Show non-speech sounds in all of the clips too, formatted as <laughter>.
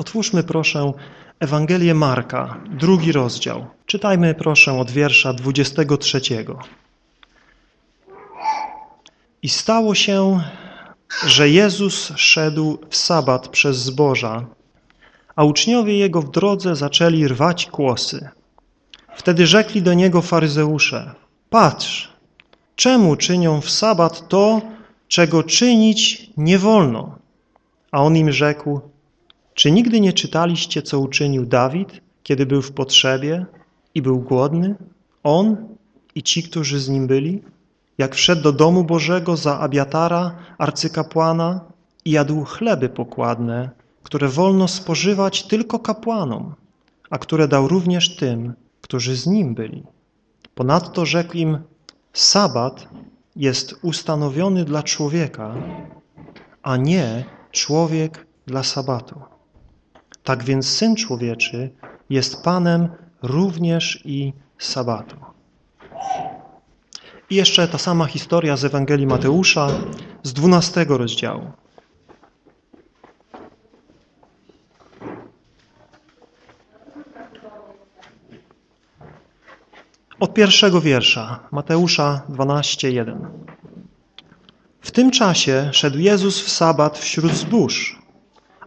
Otwórzmy proszę Ewangelię Marka, drugi rozdział. Czytajmy proszę od wiersza 23. I stało się, że Jezus szedł w sabat przez zboża, a uczniowie Jego w drodze zaczęli rwać kłosy. Wtedy rzekli do Niego faryzeusze, patrz, czemu czynią w sabat to, czego czynić nie wolno? A On im rzekł, czy nigdy nie czytaliście, co uczynił Dawid, kiedy był w potrzebie i był głodny? On i ci, którzy z nim byli? Jak wszedł do domu Bożego za Abiatara, arcykapłana i jadł chleby pokładne, które wolno spożywać tylko kapłanom, a które dał również tym, którzy z nim byli. Ponadto rzekł im, sabat jest ustanowiony dla człowieka, a nie człowiek dla sabatu. Tak więc Syn Człowieczy jest Panem również i sabatu. I jeszcze ta sama historia z Ewangelii Mateusza z 12 rozdziału. Od pierwszego wiersza, Mateusza 12:1. W tym czasie szedł Jezus w sabat wśród zbóż,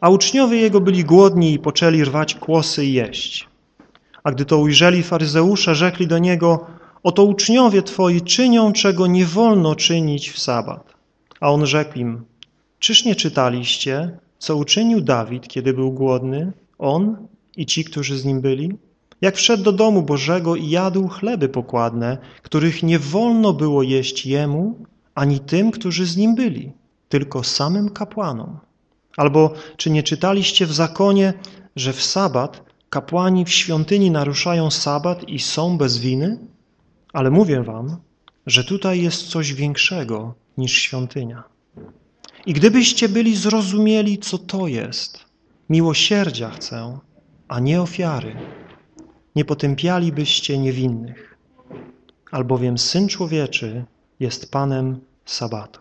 a uczniowie Jego byli głodni i poczęli rwać kłosy i jeść. A gdy to ujrzeli faryzeusze, rzekli do Niego, oto uczniowie Twoi czynią, czego nie wolno czynić w sabat. A On rzekł im, czyż nie czytaliście, co uczynił Dawid, kiedy był głodny, on i ci, którzy z nim byli? Jak wszedł do domu Bożego i jadł chleby pokładne, których nie wolno było jeść jemu, ani tym, którzy z nim byli, tylko samym kapłanom. Albo czy nie czytaliście w zakonie, że w sabat kapłani w świątyni naruszają sabat i są bez winy? Ale mówię wam, że tutaj jest coś większego niż świątynia. I gdybyście byli zrozumieli, co to jest, miłosierdzia chcę, a nie ofiary, nie potępialibyście niewinnych, albowiem Syn Człowieczy jest Panem Sabatu.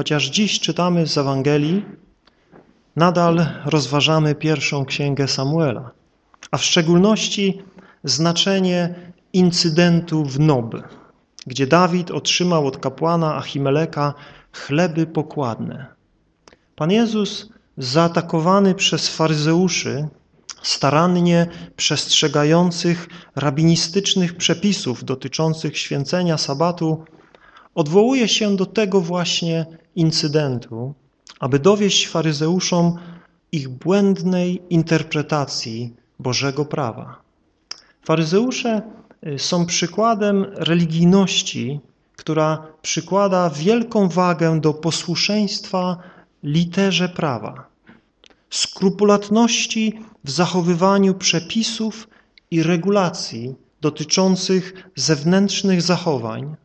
Chociaż dziś czytamy z Ewangelii, nadal rozważamy pierwszą księgę Samuela, a w szczególności znaczenie incydentu w Nob, gdzie Dawid otrzymał od kapłana Achimeleka chleby pokładne. Pan Jezus zaatakowany przez faryzeuszy starannie przestrzegających rabinistycznych przepisów dotyczących święcenia sabatu, odwołuje się do tego właśnie incydentu, aby dowieść faryzeuszom ich błędnej interpretacji Bożego prawa. Faryzeusze y, są przykładem religijności, która przykłada wielką wagę do posłuszeństwa literze prawa, skrupulatności w zachowywaniu przepisów i regulacji dotyczących zewnętrznych zachowań,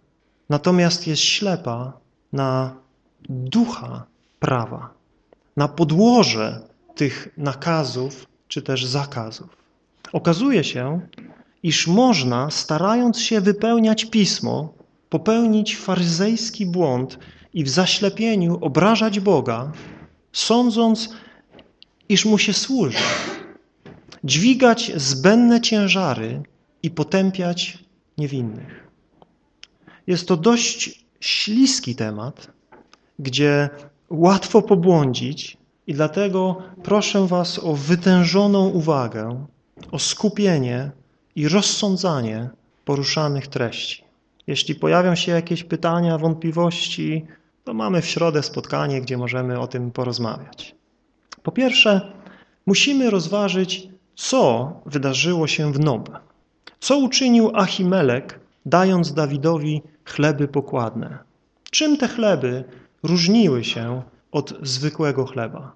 natomiast jest ślepa na ducha prawa, na podłoże tych nakazów czy też zakazów. Okazuje się, iż można, starając się wypełniać pismo, popełnić faryzejski błąd i w zaślepieniu obrażać Boga, sądząc, iż Mu się służy, dźwigać zbędne ciężary i potępiać niewinnych. Jest to dość śliski temat, gdzie łatwo pobłądzić i dlatego proszę Was o wytężoną uwagę, o skupienie i rozsądzanie poruszanych treści. Jeśli pojawią się jakieś pytania, wątpliwości, to mamy w środę spotkanie, gdzie możemy o tym porozmawiać. Po pierwsze, musimy rozważyć, co wydarzyło się w Nob. Co uczynił Achimelek, dając Dawidowi chleby pokładne? Czym te chleby różniły się od zwykłego chleba?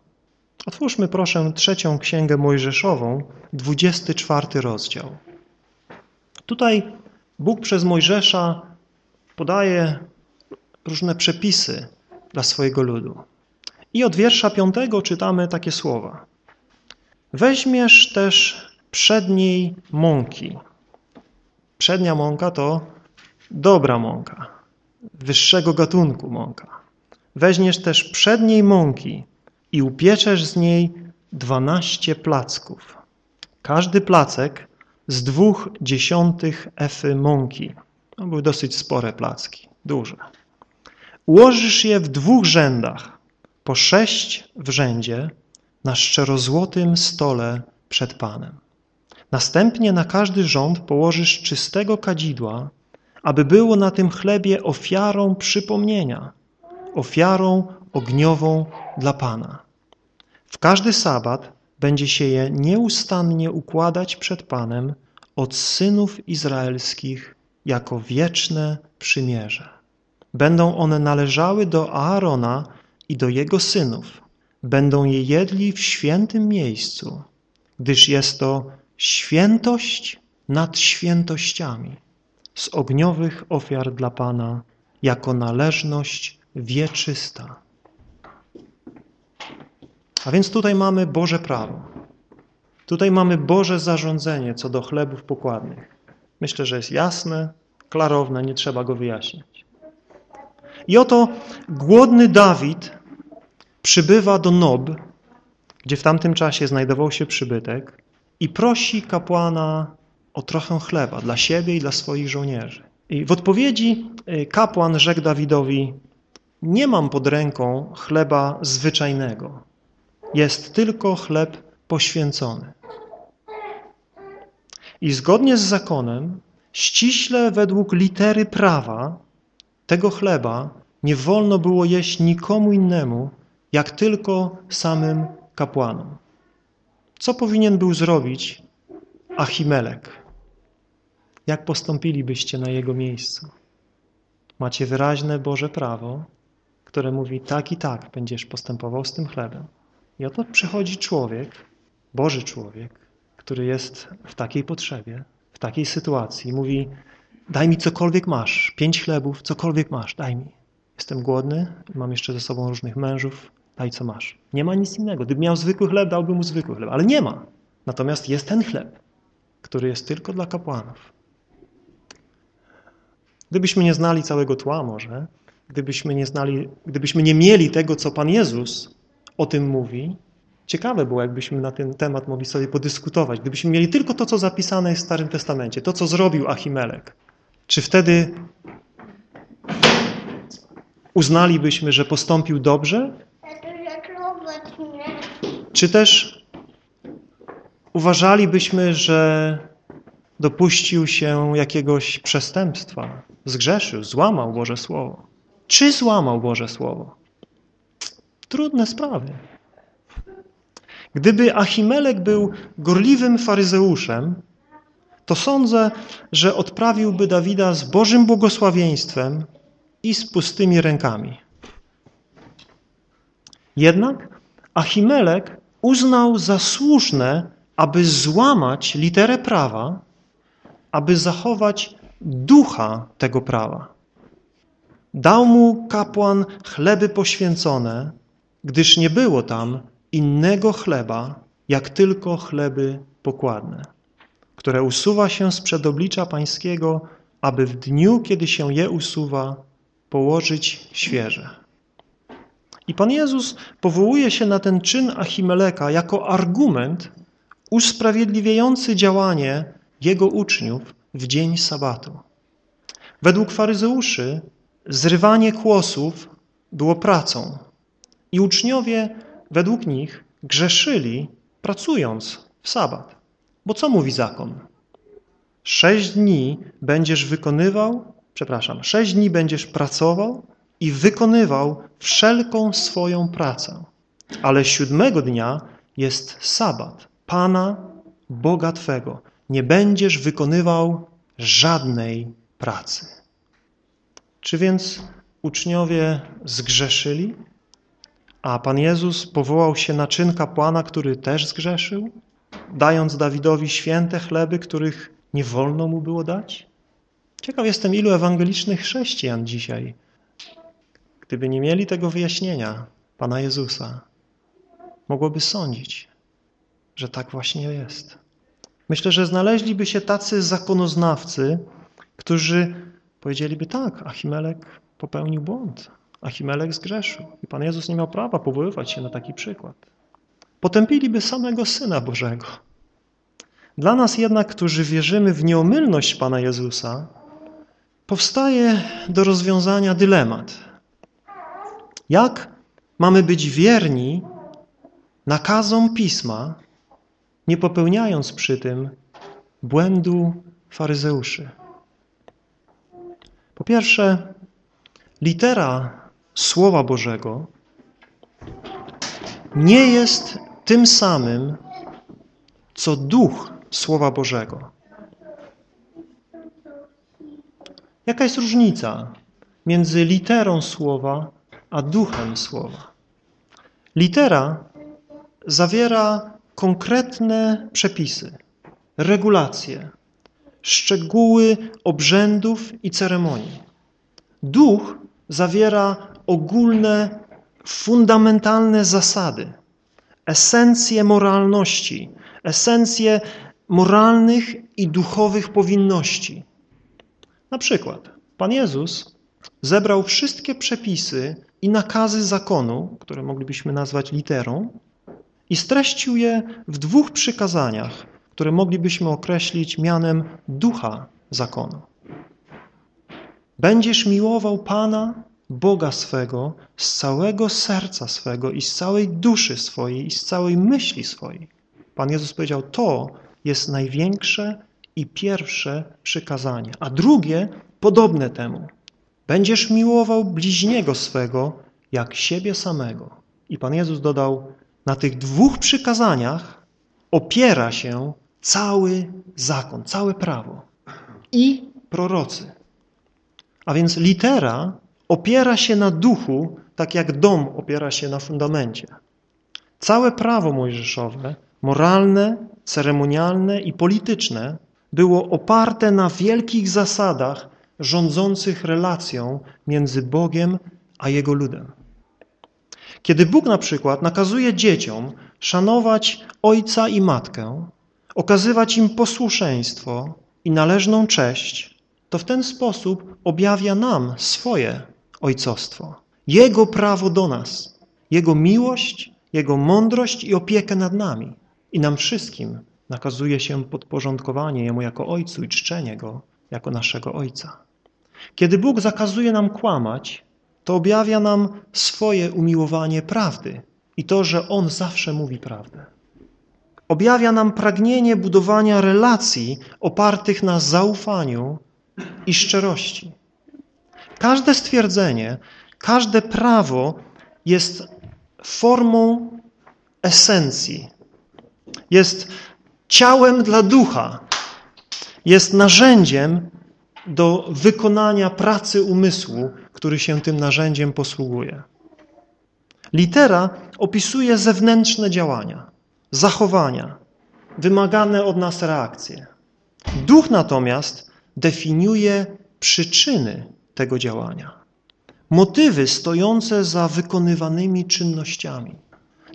Otwórzmy proszę trzecią księgę Mojżeszową, 24 rozdział. Tutaj Bóg przez Mojżesza podaje różne przepisy dla swojego ludu. I od wiersza piątego czytamy takie słowa. Weźmiesz też przedniej mąki. Przednia mąka to dobra mąka, wyższego gatunku mąka. Weźmiesz też przedniej mąki i upieczesz z niej 12 placków. Każdy placek z dwóch dziesiątych efy mąki. To były dosyć spore placki, duże. Ułożysz je w dwóch rzędach, po sześć w rzędzie, na szczerozłotym stole przed Panem. Następnie na każdy rząd położysz czystego kadzidła, aby było na tym chlebie ofiarą przypomnienia, ofiarą ogniową dla Pana. W każdy sabat będzie się je nieustannie układać przed Panem od synów izraelskich jako wieczne przymierze. Będą one należały do Aarona i do jego synów. Będą je jedli w świętym miejscu, gdyż jest to świętość nad świętościami z ogniowych ofiar dla Pana jako należność wieczysta. A więc tutaj mamy Boże prawo. Tutaj mamy Boże zarządzenie co do chlebów pokładnych. Myślę, że jest jasne, klarowne, nie trzeba go wyjaśniać. I oto głodny Dawid przybywa do Nob, gdzie w tamtym czasie znajdował się przybytek i prosi kapłana o trochę chleba dla siebie i dla swoich żołnierzy. I w odpowiedzi y, kapłan rzekł Dawidowi, nie mam pod ręką chleba zwyczajnego, jest tylko chleb poświęcony. I zgodnie z zakonem, ściśle według litery prawa, tego chleba nie wolno było jeść nikomu innemu, jak tylko samym kapłanom. Co powinien był zrobić Achimelek? Jak postąpilibyście na jego miejscu? Macie wyraźne Boże prawo, które mówi tak i tak będziesz postępował z tym chlebem. I oto przychodzi człowiek, Boży człowiek, który jest w takiej potrzebie, w takiej sytuacji. Mówi, daj mi cokolwiek masz, pięć chlebów, cokolwiek masz, daj mi. Jestem głodny, mam jeszcze ze sobą różnych mężów, daj co masz. Nie ma nic innego. Gdyby miał zwykły chleb, dałbym mu zwykły chleb, ale nie ma. Natomiast jest ten chleb, który jest tylko dla kapłanów. Gdybyśmy nie znali całego tła może, gdybyśmy nie znali, gdybyśmy nie mieli tego, co Pan Jezus o tym mówi, ciekawe było, jakbyśmy na ten temat mogli sobie podyskutować. Gdybyśmy mieli tylko to, co zapisane jest w Starym Testamencie, to, co zrobił Achimelek, czy wtedy uznalibyśmy, że postąpił dobrze? Czy też uważalibyśmy, że dopuścił się jakiegoś przestępstwa, zgrzeszył, złamał Boże Słowo? Czy złamał Boże Słowo? Trudne sprawy. Gdyby Achimelek był gorliwym faryzeuszem, to sądzę, że odprawiłby Dawida z Bożym błogosławieństwem i z pustymi rękami. Jednak Achimelek uznał za słuszne, aby złamać literę prawa, aby zachować ducha tego prawa. Dał mu kapłan chleby poświęcone, gdyż nie było tam innego chleba, jak tylko chleby pokładne, które usuwa się z przedoblicza pańskiego, aby w dniu, kiedy się je usuwa, położyć świeże. I Pan Jezus powołuje się na ten czyn Achimeleka jako argument usprawiedliwiający działanie Jego uczniów w dzień sabatu. Według faryzeuszy zrywanie kłosów było pracą i uczniowie według nich grzeszyli pracując w sabat. Bo co mówi zakon? Sześć dni będziesz wykonywał, przepraszam, sześć dni będziesz pracował i wykonywał wszelką swoją pracę. Ale siódmego dnia jest sabat, Pana, Boga Twego. Nie będziesz wykonywał żadnej pracy. Czy więc uczniowie zgrzeszyli? A Pan Jezus powołał się na czyn kapłana, który też zgrzeszył, dając Dawidowi święte chleby, których nie wolno mu było dać? Ciekaw jestem, ilu ewangelicznych chrześcijan dzisiaj, gdyby nie mieli tego wyjaśnienia Pana Jezusa, mogłoby sądzić, że tak właśnie jest. Myślę, że znaleźliby się tacy zakonoznawcy, którzy powiedzieliby tak, Achimelek popełnił błąd. Achimelek zgrzeszył i Pan Jezus nie miał prawa powoływać się na taki przykład. potępiliby samego Syna Bożego. Dla nas jednak, którzy wierzymy w nieomylność Pana Jezusa, powstaje do rozwiązania dylemat. Jak mamy być wierni nakazom Pisma, nie popełniając przy tym błędu faryzeuszy? Po pierwsze, litera Słowa Bożego nie jest tym samym, co duch Słowa Bożego. Jaka jest różnica między literą Słowa a duchem Słowa? Litera zawiera konkretne przepisy, regulacje, szczegóły obrzędów i ceremonii. Duch zawiera ogólne, fundamentalne zasady, esencje moralności, esencje moralnych i duchowych powinności. Na przykład Pan Jezus zebrał wszystkie przepisy i nakazy zakonu, które moglibyśmy nazwać literą, i streścił je w dwóch przykazaniach, które moglibyśmy określić mianem ducha zakonu. Będziesz miłował Pana, Boga swego, z całego serca swego i z całej duszy swojej i z całej myśli swojej. Pan Jezus powiedział, to jest największe i pierwsze przykazanie, a drugie podobne temu. Będziesz miłował bliźniego swego jak siebie samego. I Pan Jezus dodał, na tych dwóch przykazaniach opiera się cały zakon, całe prawo i prorocy. A więc litera opiera się na duchu, tak jak dom opiera się na fundamencie. Całe prawo mojżeszowe, moralne, ceremonialne i polityczne, było oparte na wielkich zasadach rządzących relacją między Bogiem a Jego ludem. Kiedy Bóg na przykład nakazuje dzieciom szanować ojca i matkę, okazywać im posłuszeństwo i należną cześć, to w ten sposób objawia nam swoje ojcostwo, Jego prawo do nas, Jego miłość, Jego mądrość i opiekę nad nami. I nam wszystkim nakazuje się podporządkowanie Jemu jako Ojcu i czczenie Go jako naszego Ojca. Kiedy Bóg zakazuje nam kłamać, to objawia nam swoje umiłowanie prawdy i to, że On zawsze mówi prawdę. Objawia nam pragnienie budowania relacji opartych na zaufaniu i szczerości. Każde stwierdzenie, każde prawo jest formą esencji, jest ciałem dla ducha, jest narzędziem do wykonania pracy umysłu, który się tym narzędziem posługuje. Litera opisuje zewnętrzne działania, zachowania, wymagane od nas reakcje. Duch natomiast definiuje przyczyny tego działania, motywy stojące za wykonywanymi czynnościami,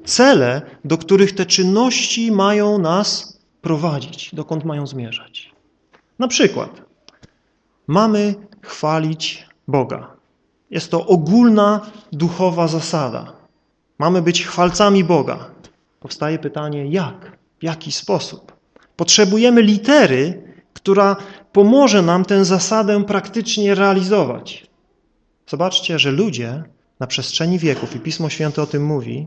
cele, do których te czynności mają nas prowadzić, dokąd mają zmierzać. Na przykład mamy chwalić Boga. Jest to ogólna duchowa zasada. Mamy być chwalcami Boga. Powstaje pytanie, jak? W jaki sposób? Potrzebujemy litery, która pomoże nam tę zasadę praktycznie realizować. Zobaczcie, że ludzie na przestrzeni wieków, i Pismo Święte o tym mówi,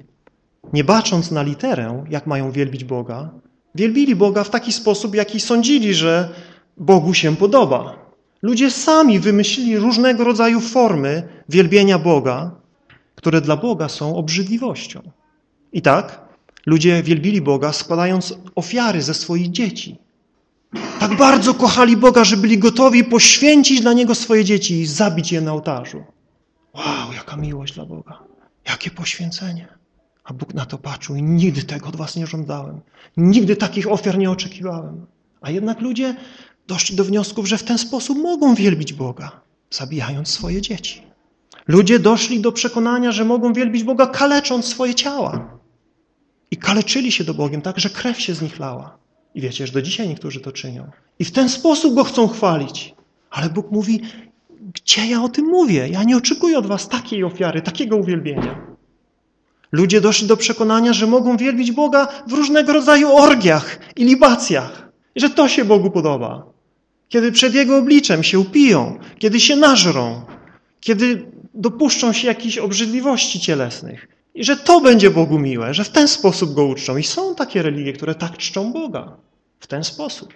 nie bacząc na literę, jak mają wielbić Boga, wielbili Boga w taki sposób, jaki sądzili, że Bogu się podoba. Ludzie sami wymyślili różnego rodzaju formy wielbienia Boga, które dla Boga są obrzydliwością. I tak ludzie wielbili Boga składając ofiary ze swoich dzieci. Tak bardzo kochali Boga, że byli gotowi poświęcić dla Niego swoje dzieci i zabić je na ołtarzu. Wow, jaka miłość dla Boga. Jakie poświęcenie. A Bóg na to patrzył i nigdy tego od was nie żądałem. Nigdy takich ofiar nie oczekiwałem. A jednak ludzie doszli do wniosków, że w ten sposób mogą wielbić Boga, zabijając swoje dzieci. Ludzie doszli do przekonania, że mogą wielbić Boga, kalecząc swoje ciała. I kaleczyli się do Bogiem tak, że krew się z nich lała. I wiecie, że do dzisiaj niektórzy to czynią. I w ten sposób Go chcą chwalić. Ale Bóg mówi, gdzie ja o tym mówię? Ja nie oczekuję od was takiej ofiary, takiego uwielbienia. Ludzie doszli do przekonania, że mogą wielbić Boga w różnego rodzaju orgiach i libacjach. I że to się Bogu podoba. Kiedy przed Jego obliczem się upiją, kiedy się nażrą, kiedy dopuszczą się jakichś obrzydliwości cielesnych. I że to będzie Bogu miłe, że w ten sposób Go uczczą. I są takie religie, które tak czczą Boga. W ten sposób.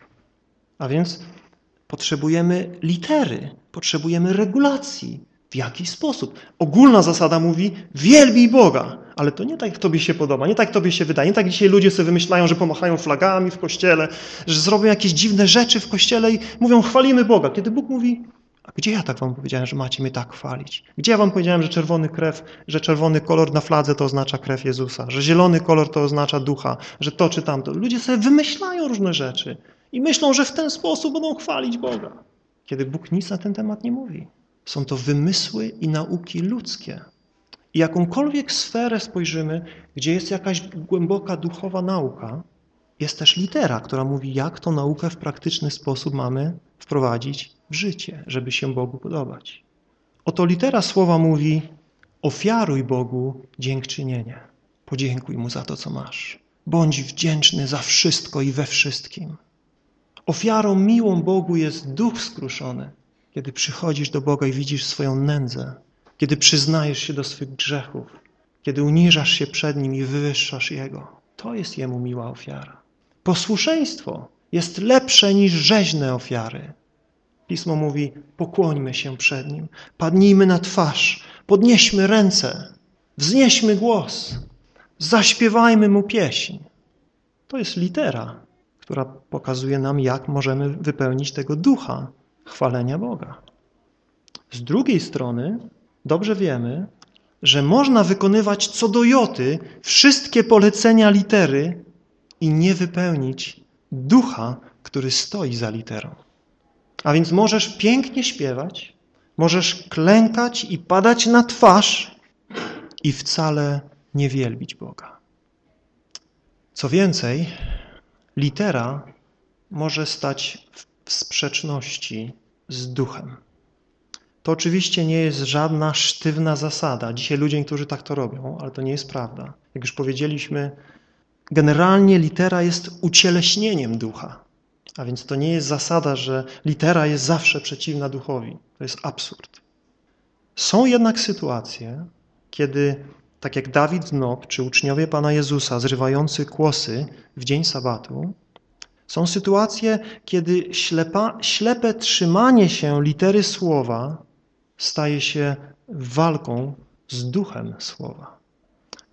A więc potrzebujemy litery, potrzebujemy regulacji. W jaki sposób? Ogólna zasada mówi wielbij Boga, ale to nie tak, tobie się podoba, nie tak tobie się wydaje, nie tak dzisiaj ludzie sobie wymyślają, że pomachają flagami w kościele, że zrobią jakieś dziwne rzeczy w kościele i mówią chwalimy Boga. Kiedy Bóg mówi, gdzie ja tak wam powiedziałem, że macie mnie tak chwalić? Gdzie ja wam powiedziałem, że czerwony krew, że czerwony kolor na fladze to oznacza krew Jezusa, że zielony kolor to oznacza ducha, że to czy tamto. Ludzie sobie wymyślają różne rzeczy i myślą, że w ten sposób będą chwalić Boga. Kiedy Bóg nic na ten temat nie mówi. Są to wymysły i nauki ludzkie. I jakąkolwiek sferę spojrzymy, gdzie jest jakaś głęboka duchowa nauka, jest też litera, która mówi, jak tą naukę w praktyczny sposób mamy wprowadzić w życie, żeby się Bogu podobać. Oto litera słowa mówi, ofiaruj Bogu dziękczynienie. Podziękuj Mu za to, co masz. Bądź wdzięczny za wszystko i we wszystkim. Ofiarą miłą Bogu jest duch skruszony, kiedy przychodzisz do Boga i widzisz swoją nędzę, kiedy przyznajesz się do swych grzechów, kiedy uniżasz się przed Nim i wywyższasz Jego. To jest Jemu miła ofiara. Posłuszeństwo jest lepsze niż rzeźne ofiary. Pismo mówi, pokłońmy się przed Nim, padnijmy na twarz, podnieśmy ręce, wznieśmy głos, zaśpiewajmy Mu pieśń. To jest litera, która pokazuje nam, jak możemy wypełnić tego ducha chwalenia Boga. Z drugiej strony dobrze wiemy, że można wykonywać co do joty wszystkie polecenia litery i nie wypełnić ducha, który stoi za literą. A więc możesz pięknie śpiewać, możesz klękać i padać na twarz i wcale nie wielbić Boga. Co więcej, litera może stać w sprzeczności z duchem. To oczywiście nie jest żadna sztywna zasada. Dzisiaj ludzie, niektórzy tak to robią, ale to nie jest prawda. Jak już powiedzieliśmy, generalnie litera jest ucieleśnieniem ducha. A więc to nie jest zasada, że litera jest zawsze przeciwna duchowi. To jest absurd. Są jednak sytuacje, kiedy, tak jak Dawid Nob, czy uczniowie Pana Jezusa, zrywający kłosy w dzień sabatu, są sytuacje, kiedy ślepa, ślepe trzymanie się litery słowa staje się walką z duchem słowa.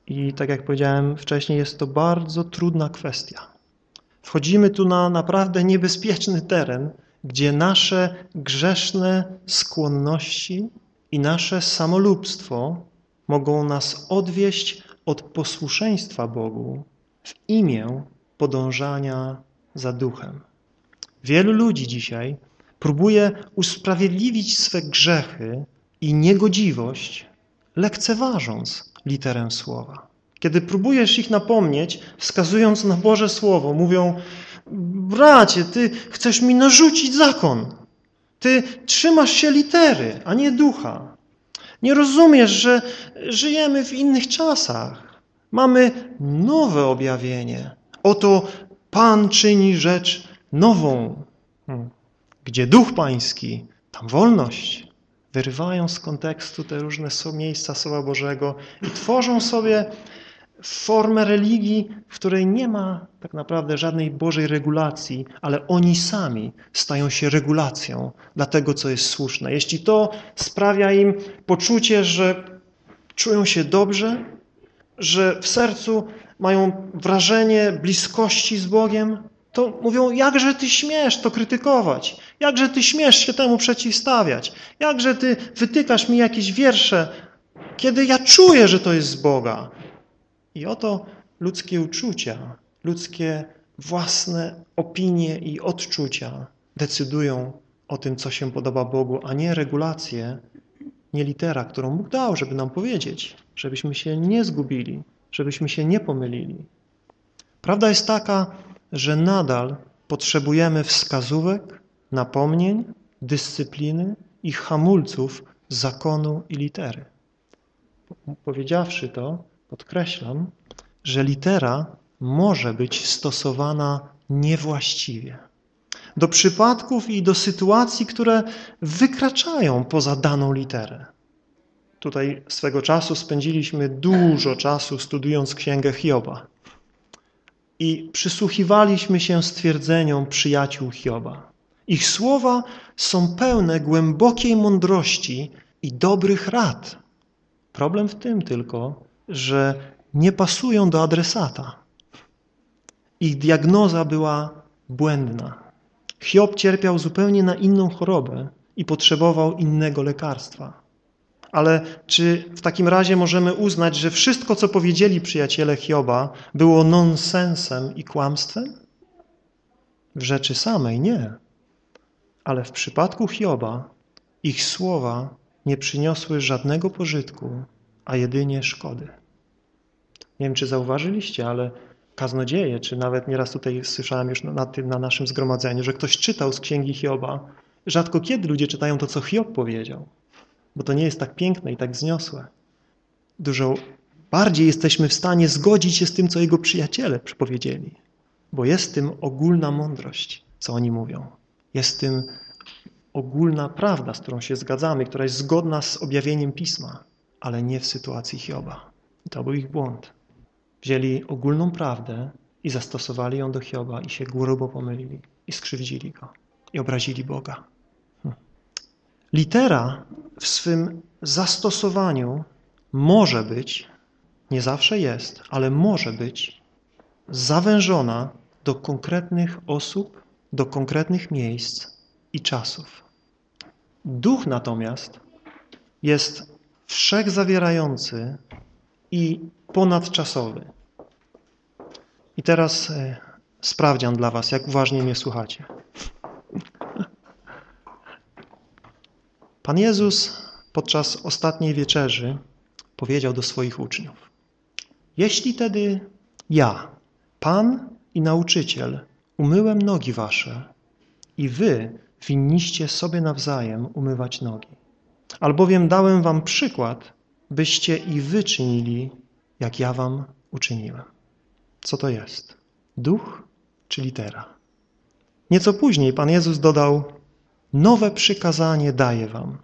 I tak jak powiedziałem wcześniej, jest to bardzo trudna kwestia. Wchodzimy tu na naprawdę niebezpieczny teren, gdzie nasze grzeszne skłonności i nasze samolubstwo mogą nas odwieść od posłuszeństwa Bogu w imię podążania za duchem. Wielu ludzi dzisiaj próbuje usprawiedliwić swe grzechy i niegodziwość, lekceważąc literę słowa. Kiedy próbujesz ich napomnieć, wskazując na Boże Słowo, mówią bracie, ty chcesz mi narzucić zakon. Ty trzymasz się litery, a nie ducha. Nie rozumiesz, że żyjemy w innych czasach. Mamy nowe objawienie. Oto Pan czyni rzecz nową. Hmm. Gdzie duch pański, tam wolność. Wyrywają z kontekstu te różne miejsca Słowa Bożego i tworzą sobie formę religii, w której nie ma tak naprawdę żadnej Bożej regulacji, ale oni sami stają się regulacją dla tego, co jest słuszne. Jeśli to sprawia im poczucie, że czują się dobrze, że w sercu mają wrażenie bliskości z Bogiem, to mówią, jakże ty śmiesz to krytykować, jakże ty śmiesz się temu przeciwstawiać, jakże ty wytykasz mi jakieś wiersze, kiedy ja czuję, że to jest z Boga. I oto ludzkie uczucia, ludzkie własne opinie i odczucia decydują o tym, co się podoba Bogu, a nie regulacje, nie litera, którą Bóg dał, żeby nam powiedzieć, żebyśmy się nie zgubili, żebyśmy się nie pomylili. Prawda jest taka, że nadal potrzebujemy wskazówek, napomnień, dyscypliny i hamulców zakonu i litery. Powiedziawszy to, podkreślam, że litera może być stosowana niewłaściwie. Do przypadków i do sytuacji, które wykraczają poza daną literę. Tutaj swego czasu spędziliśmy dużo czasu studiując Księgę Hioba i przysłuchiwaliśmy się stwierdzeniom przyjaciół Hioba. Ich słowa są pełne głębokiej mądrości i dobrych rad. Problem w tym tylko, że nie pasują do adresata. Ich diagnoza była błędna. Hiob cierpiał zupełnie na inną chorobę i potrzebował innego lekarstwa. Ale czy w takim razie możemy uznać, że wszystko, co powiedzieli przyjaciele Hioba, było nonsensem i kłamstwem? W rzeczy samej nie. Ale w przypadku Hioba ich słowa nie przyniosły żadnego pożytku, a jedynie szkody. Nie wiem, czy zauważyliście, ale kaznodzieje, czy nawet nieraz tutaj słyszałem już na tym, na naszym zgromadzeniu, że ktoś czytał z księgi Hioba. Rzadko kiedy ludzie czytają to, co Hiob powiedział, bo to nie jest tak piękne i tak wzniosłe. Dużo bardziej jesteśmy w stanie zgodzić się z tym, co jego przyjaciele przypowiedzieli, bo jest tym ogólna mądrość, co oni mówią. Jest tym ogólna prawda, z którą się zgadzamy, która jest zgodna z objawieniem Pisma, ale nie w sytuacji Hioba. To był ich błąd. Wzięli ogólną prawdę i zastosowali ją do Hioba i się grubo pomylili i skrzywdzili go i obrazili Boga. Litera w swym zastosowaniu może być, nie zawsze jest, ale może być zawężona do konkretnych osób, do konkretnych miejsc i czasów. Duch natomiast jest wszechzawierający i ponadczasowy. I teraz e, sprawdzian dla was, jak uważnie mnie słuchacie. Pan Jezus podczas ostatniej wieczerzy powiedział do swoich uczniów Jeśli tedy ja, Pan i nauczyciel, umyłem nogi wasze i wy winniście sobie nawzajem umywać nogi. Albowiem dałem wam przykład, byście i wy czynili, jak ja wam uczyniłem. Co to jest? Duch czy litera? Nieco później Pan Jezus dodał, nowe przykazanie daję wam,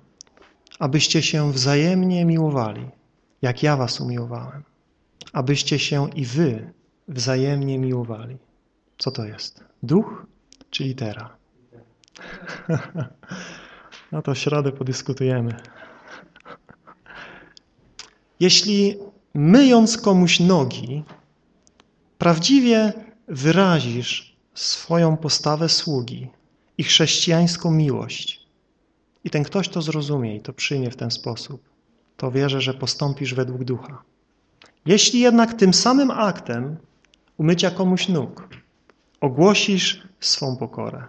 abyście się wzajemnie miłowali, jak ja was umiłowałem, abyście się i wy wzajemnie miłowali. Co to jest? Duch czy litera? <laughs> No to w środę podyskutujemy. Jeśli myjąc komuś nogi, prawdziwie wyrazisz swoją postawę sługi i chrześcijańską miłość i ten ktoś to zrozumie i to przyjmie w ten sposób, to wierzę, że postąpisz według ducha. Jeśli jednak tym samym aktem umycia komuś nóg ogłosisz swą pokorę,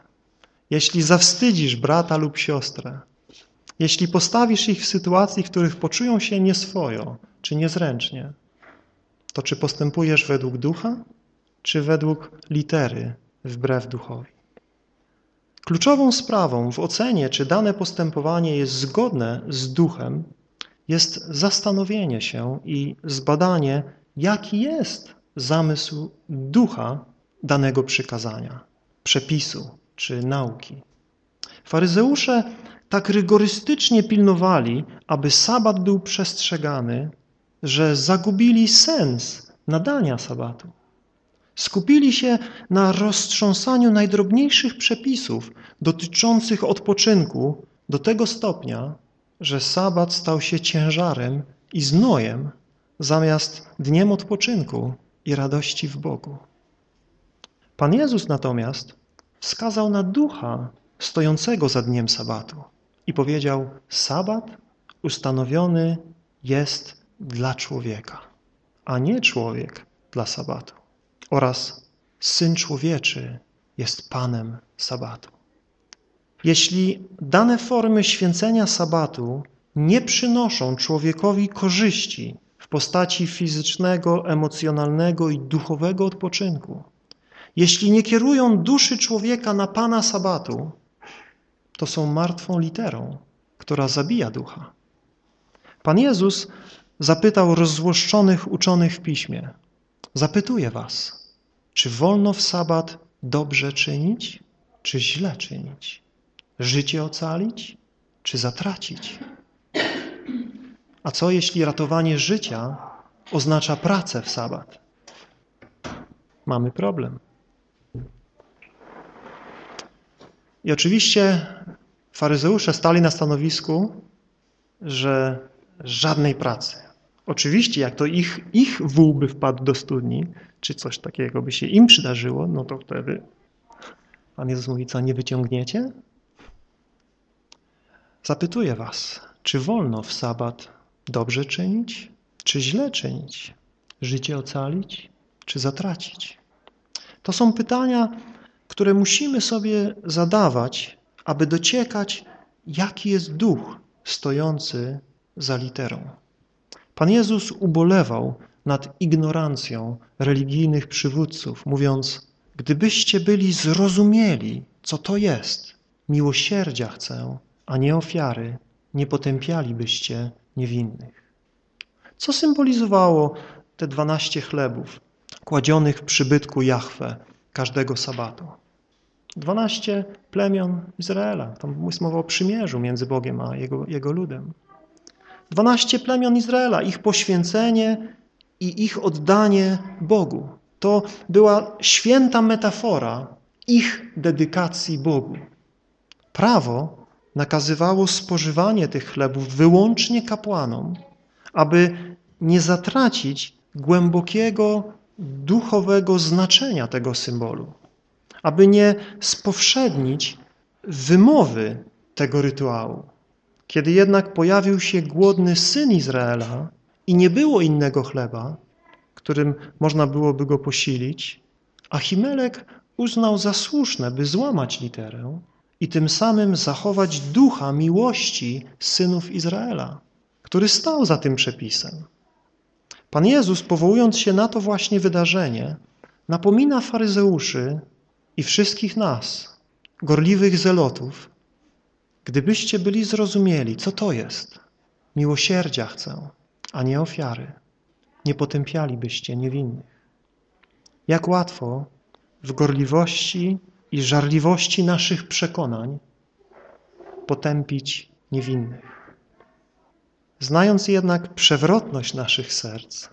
jeśli zawstydzisz brata lub siostrę, jeśli postawisz ich w sytuacji, w których poczują się nieswojo czy niezręcznie, to czy postępujesz według ducha, czy według litery wbrew duchowi? Kluczową sprawą w ocenie, czy dane postępowanie jest zgodne z duchem, jest zastanowienie się i zbadanie, jaki jest zamysł ducha danego przykazania, przepisu czy nauki. Faryzeusze tak rygorystycznie pilnowali, aby sabat był przestrzegany, że zagubili sens nadania sabatu. Skupili się na roztrząsaniu najdrobniejszych przepisów dotyczących odpoczynku do tego stopnia, że sabat stał się ciężarem i znojem zamiast dniem odpoczynku i radości w Bogu. Pan Jezus natomiast wskazał na ducha stojącego za dniem sabatu i powiedział, sabat ustanowiony jest dla człowieka, a nie człowiek dla sabatu. Oraz Syn Człowieczy jest Panem sabatu. Jeśli dane formy święcenia sabatu nie przynoszą człowiekowi korzyści w postaci fizycznego, emocjonalnego i duchowego odpoczynku, jeśli nie kierują duszy człowieka na Pana sabatu, to są martwą literą, która zabija ducha. Pan Jezus zapytał rozzłoszczonych uczonych w piśmie. Zapytuję was, czy wolno w sabat dobrze czynić, czy źle czynić? Życie ocalić, czy zatracić? A co jeśli ratowanie życia oznacza pracę w sabat? Mamy problem. I oczywiście faryzeusze stali na stanowisku, że żadnej pracy. Oczywiście, jak to ich, ich wół by wpadł do studni, czy coś takiego by się im przydarzyło, no to wtedy Pan Jezus mówi, co nie wyciągniecie? Zapytuję was, czy wolno w sabat dobrze czynić, czy źle czynić? Życie ocalić, czy zatracić? To są pytania, które musimy sobie zadawać, aby dociekać, jaki jest duch stojący za literą. Pan Jezus ubolewał nad ignorancją religijnych przywódców, mówiąc, gdybyście byli zrozumieli, co to jest, miłosierdzia chcę, a nie ofiary, nie potępialibyście niewinnych. Co symbolizowało te dwanaście chlebów kładzionych w przybytku Jahwe każdego sabatu? Dwanaście plemion Izraela. Tam jest mowa o przymierzu między Bogiem a Jego, jego ludem. Dwanaście plemion Izraela, ich poświęcenie i ich oddanie Bogu. To była święta metafora ich dedykacji Bogu. Prawo nakazywało spożywanie tych chlebów wyłącznie kapłanom, aby nie zatracić głębokiego duchowego znaczenia tego symbolu, aby nie spowszednić wymowy tego rytuału. Kiedy jednak pojawił się głodny syn Izraela i nie było innego chleba, którym można byłoby go posilić, Achimelek uznał za słuszne, by złamać literę i tym samym zachować ducha miłości synów Izraela, który stał za tym przepisem. Pan Jezus, powołując się na to właśnie wydarzenie, napomina faryzeuszy i wszystkich nas, gorliwych zelotów, gdybyście byli zrozumieli, co to jest, miłosierdzia chcę, a nie ofiary, nie potępialibyście niewinnych. Jak łatwo w gorliwości i żarliwości naszych przekonań potępić niewinnych. Znając jednak przewrotność naszych serc,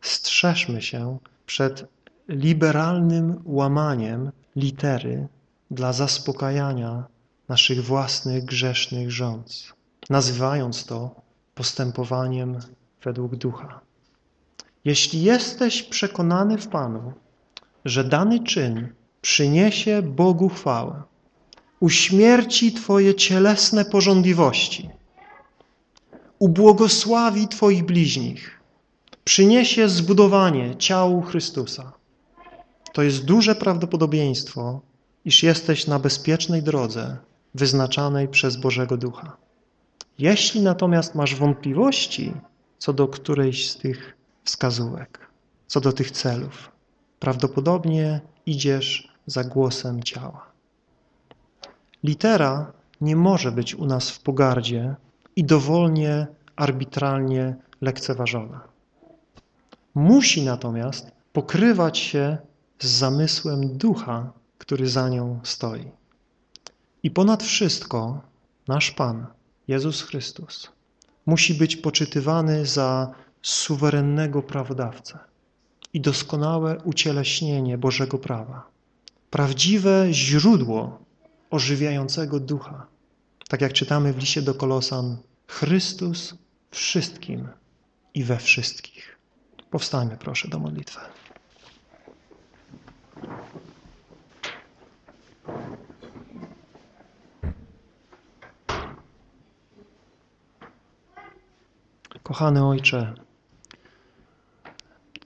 strzeżmy się przed liberalnym łamaniem litery dla zaspokajania naszych własnych grzesznych rządz, nazywając to postępowaniem według ducha. Jeśli jesteś przekonany w Panu, że dany czyn przyniesie Bogu chwałę, uśmierci Twoje cielesne porządliwości, ubłogosławi Twoich bliźnich, przyniesie zbudowanie ciału Chrystusa, to jest duże prawdopodobieństwo, iż jesteś na bezpiecznej drodze wyznaczanej przez Bożego Ducha. Jeśli natomiast masz wątpliwości co do którejś z tych wskazówek, co do tych celów, prawdopodobnie idziesz za głosem ciała. Litera nie może być u nas w pogardzie i dowolnie, arbitralnie lekceważona. Musi natomiast pokrywać się z zamysłem ducha, który za nią stoi. I ponad wszystko nasz Pan, Jezus Chrystus, musi być poczytywany za suwerennego prawodawcę i doskonałe ucieleśnienie Bożego prawa. Prawdziwe źródło ożywiającego ducha. Tak jak czytamy w liście do Kolosan, Chrystus wszystkim i we wszystkich. Powstańmy proszę do modlitwy. Kochany Ojcze,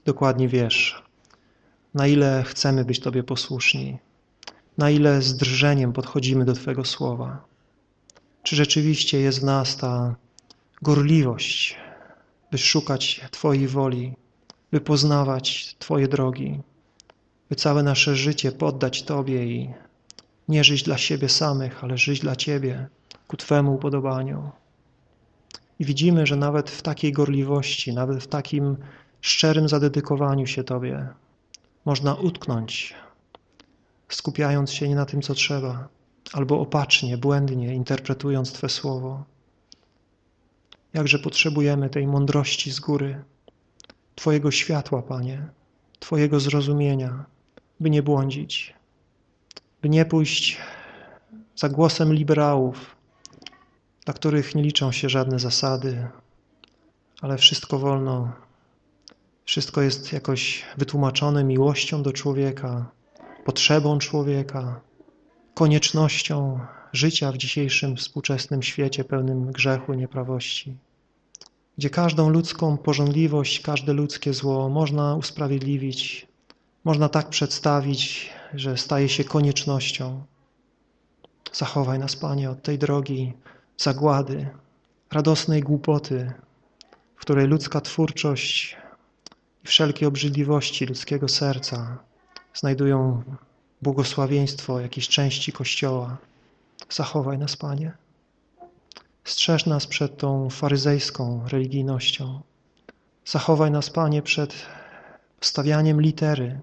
dokładnie wiesz, na ile chcemy być Tobie posłuszni, na ile z drżeniem podchodzimy do Twojego Słowa. Czy rzeczywiście jest w nas ta gorliwość, by szukać Twojej woli, by poznawać Twoje drogi, by całe nasze życie poddać Tobie i nie żyć dla siebie samych, ale żyć dla Ciebie, ku Twemu upodobaniu. I widzimy, że nawet w takiej gorliwości, nawet w takim szczerym zadedykowaniu się Tobie można utknąć, skupiając się nie na tym, co trzeba, albo opacznie, błędnie interpretując Twe słowo. Jakże potrzebujemy tej mądrości z góry, Twojego światła, Panie, Twojego zrozumienia, by nie błądzić, by nie pójść za głosem liberałów, dla których nie liczą się żadne zasady, ale wszystko wolno, wszystko jest jakoś wytłumaczone miłością do człowieka, potrzebą człowieka, koniecznością życia w dzisiejszym współczesnym świecie pełnym grzechu nieprawości, gdzie każdą ludzką porządliwość, każde ludzkie zło można usprawiedliwić, można tak przedstawić, że staje się koniecznością. Zachowaj nas, Panie, od tej drogi zagłady, radosnej głupoty, w której ludzka twórczość i wszelkie obrzydliwości ludzkiego serca znajdują błogosławieństwo jakiejś części Kościoła. Zachowaj nas, Panie. Strzeż nas przed tą faryzejską religijnością. Zachowaj nas, Panie, przed stawianiem litery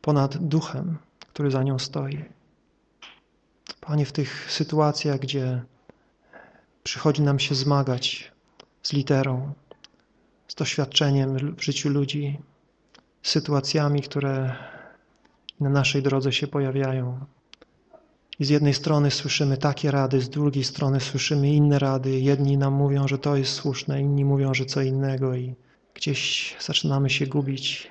ponad duchem, który za nią stoi. Panie, w tych sytuacjach, gdzie przychodzi nam się zmagać z literą, z doświadczeniem w życiu ludzi, sytuacjami, które na naszej drodze się pojawiają. I z jednej strony słyszymy takie rady, z drugiej strony słyszymy inne rady. Jedni nam mówią, że to jest słuszne, inni mówią, że co innego i gdzieś zaczynamy się gubić.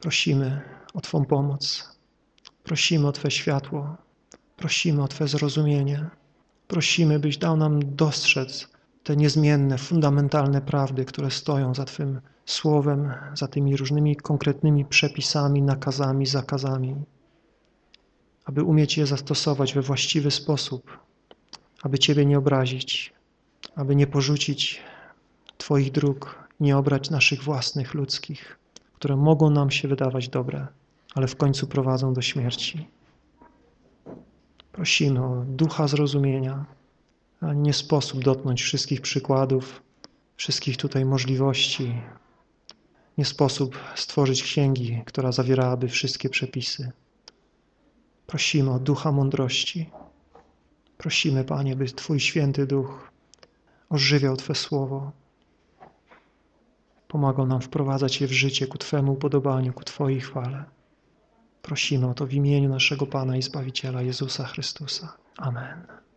Prosimy o Twą pomoc. Prosimy o Twe światło. Prosimy o Twe zrozumienie. Prosimy, byś dał nam dostrzec te niezmienne, fundamentalne prawdy, które stoją za Twym słowem, za tymi różnymi konkretnymi przepisami, nakazami, zakazami, aby umieć je zastosować we właściwy sposób, aby Ciebie nie obrazić, aby nie porzucić Twoich dróg, nie obrać naszych własnych ludzkich, które mogą nam się wydawać dobre, ale w końcu prowadzą do śmierci. Prosimy o ducha zrozumienia, nie sposób dotknąć wszystkich przykładów, wszystkich tutaj możliwości. Nie sposób stworzyć księgi, która zawierałaby wszystkie przepisy. Prosimy o ducha mądrości. Prosimy, Panie, by Twój święty duch ożywiał Twe słowo. Pomagał nam wprowadzać je w życie ku Twemu upodobaniu, ku Twojej chwale. Prosimy o to w imieniu naszego Pana i Zbawiciela Jezusa Chrystusa. Amen.